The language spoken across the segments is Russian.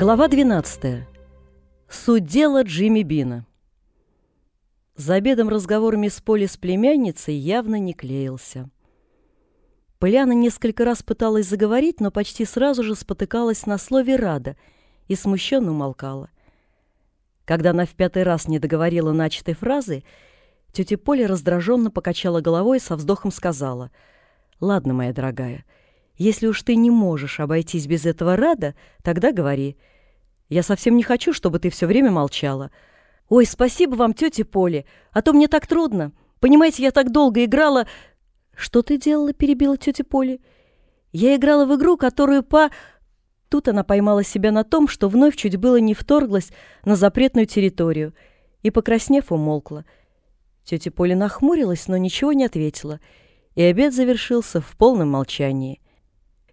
Глава 12. Суть дела Джимми Бина. За обедом разговор мисс Поли с племянницей явно не клеился. Поляна несколько раз пыталась заговорить, но почти сразу же спотыкалась на слове «рада» и смущенно умолкала. Когда она в пятый раз не договорила начатой фразы, тетя Поля раздраженно покачала головой и со вздохом сказала «Ладно, моя дорогая, — если уж ты не можешь обойтись без этого рада, тогда говори. Я совсем не хочу, чтобы ты все время молчала. Ой, спасибо вам, тетя Поле, а то мне так трудно. Понимаете, я так долго играла... Что ты делала, перебила тетя Поле. Я играла в игру, которую по... Тут она поймала себя на том, что вновь чуть было не вторглась на запретную территорию и, покраснев, умолкла. Тетя Поля нахмурилась, но ничего не ответила, и обед завершился в полном молчании.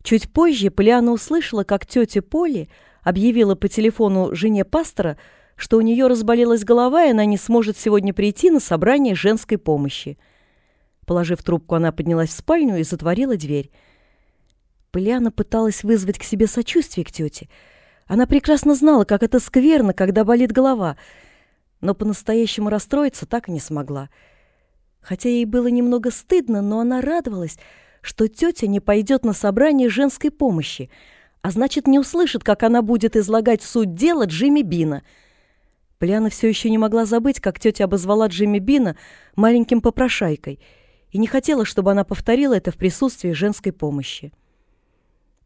Чуть позже Полиана услышала, как тетя Поли объявила по телефону жене пастора, что у нее разболелась голова, и она не сможет сегодня прийти на собрание женской помощи. Положив трубку, она поднялась в спальню и затворила дверь. Полиана пыталась вызвать к себе сочувствие к тете. Она прекрасно знала, как это скверно, когда болит голова, но по-настоящему расстроиться так и не смогла. Хотя ей было немного стыдно, но она радовалась, что тетя не пойдет на собрание женской помощи, а значит, не услышит, как она будет излагать суть дела Джимми Бина. Пляна все еще не могла забыть, как тетя обозвала Джимми Бина маленьким попрошайкой, и не хотела, чтобы она повторила это в присутствии женской помощи.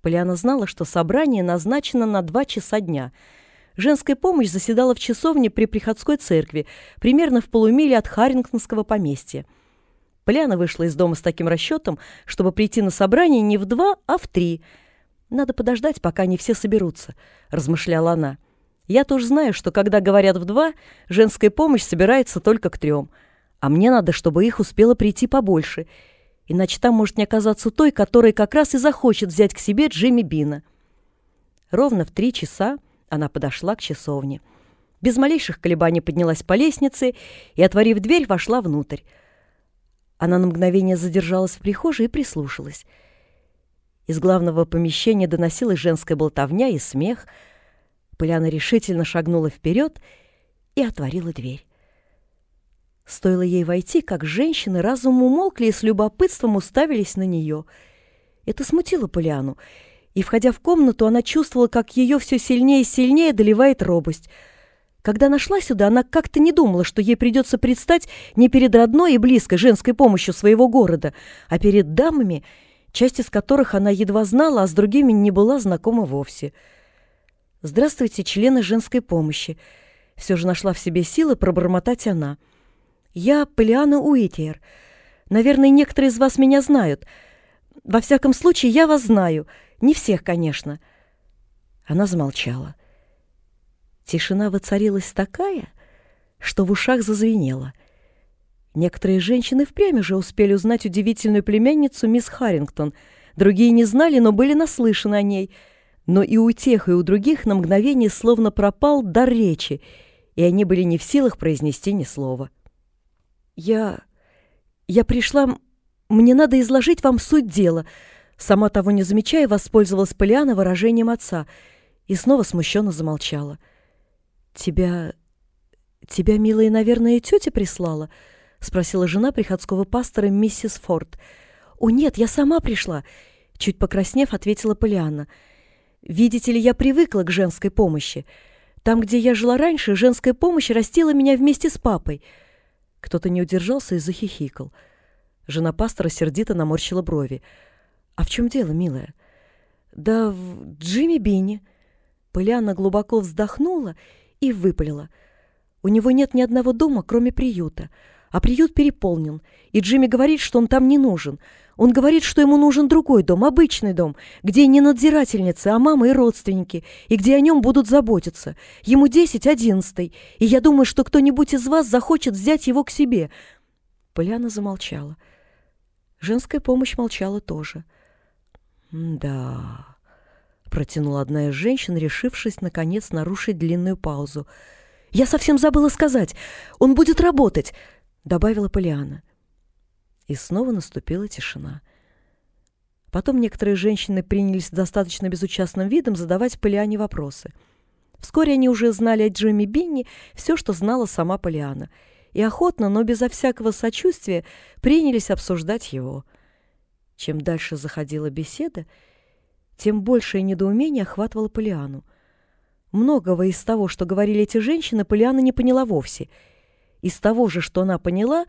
Поляна знала, что собрание назначено на два часа дня. Женская помощь заседала в часовне при приходской церкви, примерно в полумиле от Харингтонского поместья. Поляна вышла из дома с таким расчетом, чтобы прийти на собрание не в два, а в три. «Надо подождать, пока не все соберутся», — размышляла она. «Я тоже знаю, что когда говорят в два, женская помощь собирается только к трем. А мне надо, чтобы их успело прийти побольше, иначе там может не оказаться той, которая как раз и захочет взять к себе Джимми Бина». Ровно в три часа она подошла к часовне. Без малейших колебаний поднялась по лестнице и, отворив дверь, вошла внутрь. Она на мгновение задержалась в прихожей и прислушалась. Из главного помещения доносилась женская болтовня и смех. Поляна решительно шагнула вперед и отворила дверь. Стоило ей войти, как женщины разум умолкли и с любопытством уставились на нее. Это смутило Поляну, и, входя в комнату, она чувствовала, как ее все сильнее и сильнее доливает робость — когда она шла сюда, она как-то не думала, что ей придется предстать не перед родной и близкой женской помощью своего города, а перед дамами, часть из которых она едва знала, а с другими не была знакома вовсе. «Здравствуйте, члены женской помощи!» Все же нашла в себе силы пробормотать она. «Я Полиана Уитер. Наверное, некоторые из вас меня знают. Во всяком случае, я вас знаю. Не всех, конечно». Она замолчала. Тишина воцарилась такая, что в ушах зазвенело. Некоторые женщины впрямь уже успели узнать удивительную племянницу мисс Харрингтон, другие не знали, но были наслышаны о ней. Но и у тех, и у других на мгновение словно пропал дар речи, и они были не в силах произнести ни слова. «Я... я пришла... Мне надо изложить вам суть дела», Сама того не замечая, воспользовалась Полиана выражением отца и снова смущенно замолчала. — «Тебя... тебя, милая, наверное, тетя прислала?» — спросила жена приходского пастора миссис Форд. «О, нет, я сама пришла!» — чуть покраснев, ответила Полианна. «Видите ли, я привыкла к женской помощи. Там, где я жила раньше, женская помощь растила меня вместе с папой». Кто-то не удержался и захихикал. Жена пастора сердито наморщила брови. «А в чем дело, милая?» «Да в Джимми Бинни». Полианна глубоко вздохнула и выпалила. У него нет ни одного дома, кроме приюта. А приют переполнен, и Джимми говорит, что он там не нужен. Он говорит, что ему нужен другой дом, обычный дом, где не надзирательницы, а мама и родственники, и где о нем будут заботиться. Ему десять, одиннадцатый, и я думаю, что кто-нибудь из вас захочет взять его к себе». Поляна замолчала. Женская помощь молчала тоже. «Да...» протянула одна из женщин, решившись, наконец, нарушить длинную паузу. «Я совсем забыла сказать. Он будет работать!» — добавила Полиана. И снова наступила тишина. Потом некоторые женщины принялись достаточно безучастным видом задавать Полиане вопросы. Вскоре они уже знали о Джимми Бинни все, что знала сама Полиана, и охотно, но безо всякого сочувствия, принялись обсуждать его. Чем дальше заходила беседа, тем большее недоумение охватывало Полиану. Многого из того, что говорили эти женщины, Полиана не поняла вовсе. Из того же, что она поняла,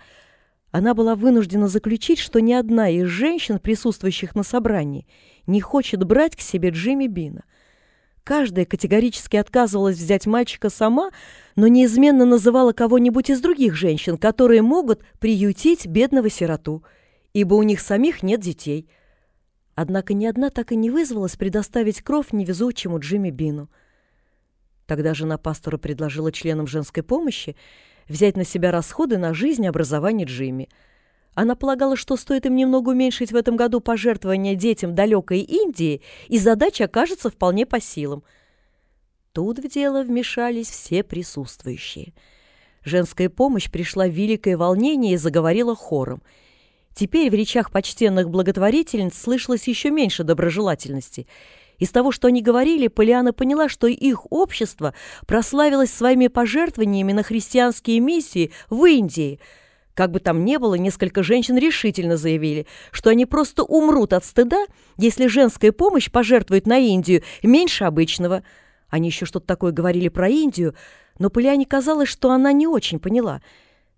она была вынуждена заключить, что ни одна из женщин, присутствующих на собрании, не хочет брать к себе Джимми Бина. Каждая категорически отказывалась взять мальчика сама, но неизменно называла кого-нибудь из других женщин, которые могут приютить бедного сироту, ибо у них самих нет детей. Однако ни одна так и не вызвалась предоставить кровь невезучему Джимми Бину. Тогда жена пастора предложила членам женской помощи взять на себя расходы на жизнь и образование Джимми – она полагала, что стоит им немного уменьшить в этом году пожертвования детям далекой Индии, и задача окажется вполне по силам. Тут в дело вмешались все присутствующие. Женская помощь пришла в великое волнение и заговорила хором. Теперь в речах почтенных благотворительниц слышалось еще меньше доброжелательности. Из того, что они говорили, Полиана поняла, что их общество прославилось своими пожертвованиями на христианские миссии в Индии – как бы там ни было, несколько женщин решительно заявили, что они просто умрут от стыда, если женская помощь пожертвует на Индию меньше обычного. Они еще что-то такое говорили про Индию, но Полиане казалось, что она не очень поняла.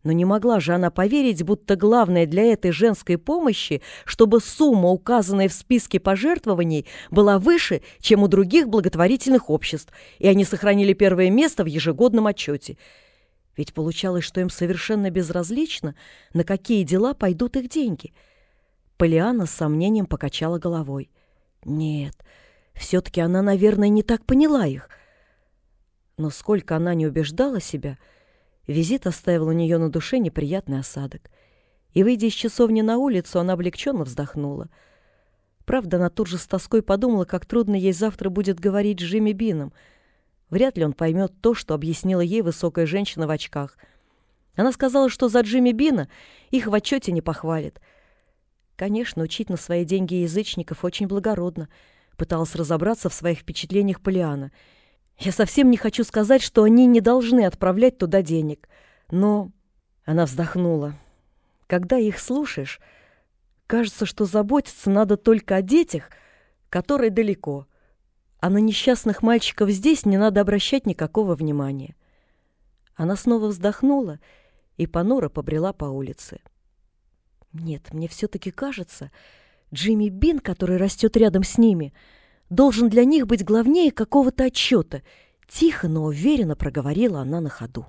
Но не могла же она поверить, будто главное для этой женской помощи, чтобы сумма, указанная в списке пожертвований, была выше, чем у других благотворительных обществ, и они сохранили первое место в ежегодном отчете – ведь получалось, что им совершенно безразлично, на какие дела пойдут их деньги. Полиана с сомнением покачала головой. Нет, все-таки она, наверное, не так поняла их. Но сколько она не убеждала себя, визит оставил у нее на душе неприятный осадок. И, выйдя из часовни на улицу, она облегченно вздохнула. Правда, она тут же с тоской подумала, как трудно ей завтра будет говорить с Джимми Бином — Вряд ли он поймет то, что объяснила ей высокая женщина в очках. Она сказала, что за Джимми Бина их в отчете не похвалит. Конечно, учить на свои деньги язычников очень благородно. Пыталась разобраться в своих впечатлениях Полиана. Я совсем не хочу сказать, что они не должны отправлять туда денег. Но... Она вздохнула. Когда их слушаешь, кажется, что заботиться надо только о детях, которые далеко — а на несчастных мальчиков здесь не надо обращать никакого внимания. Она снова вздохнула и понуро побрела по улице. Нет, мне все-таки кажется, Джимми Бин, который растет рядом с ними, должен для них быть главнее какого-то отчета. Тихо, но уверенно проговорила она на ходу.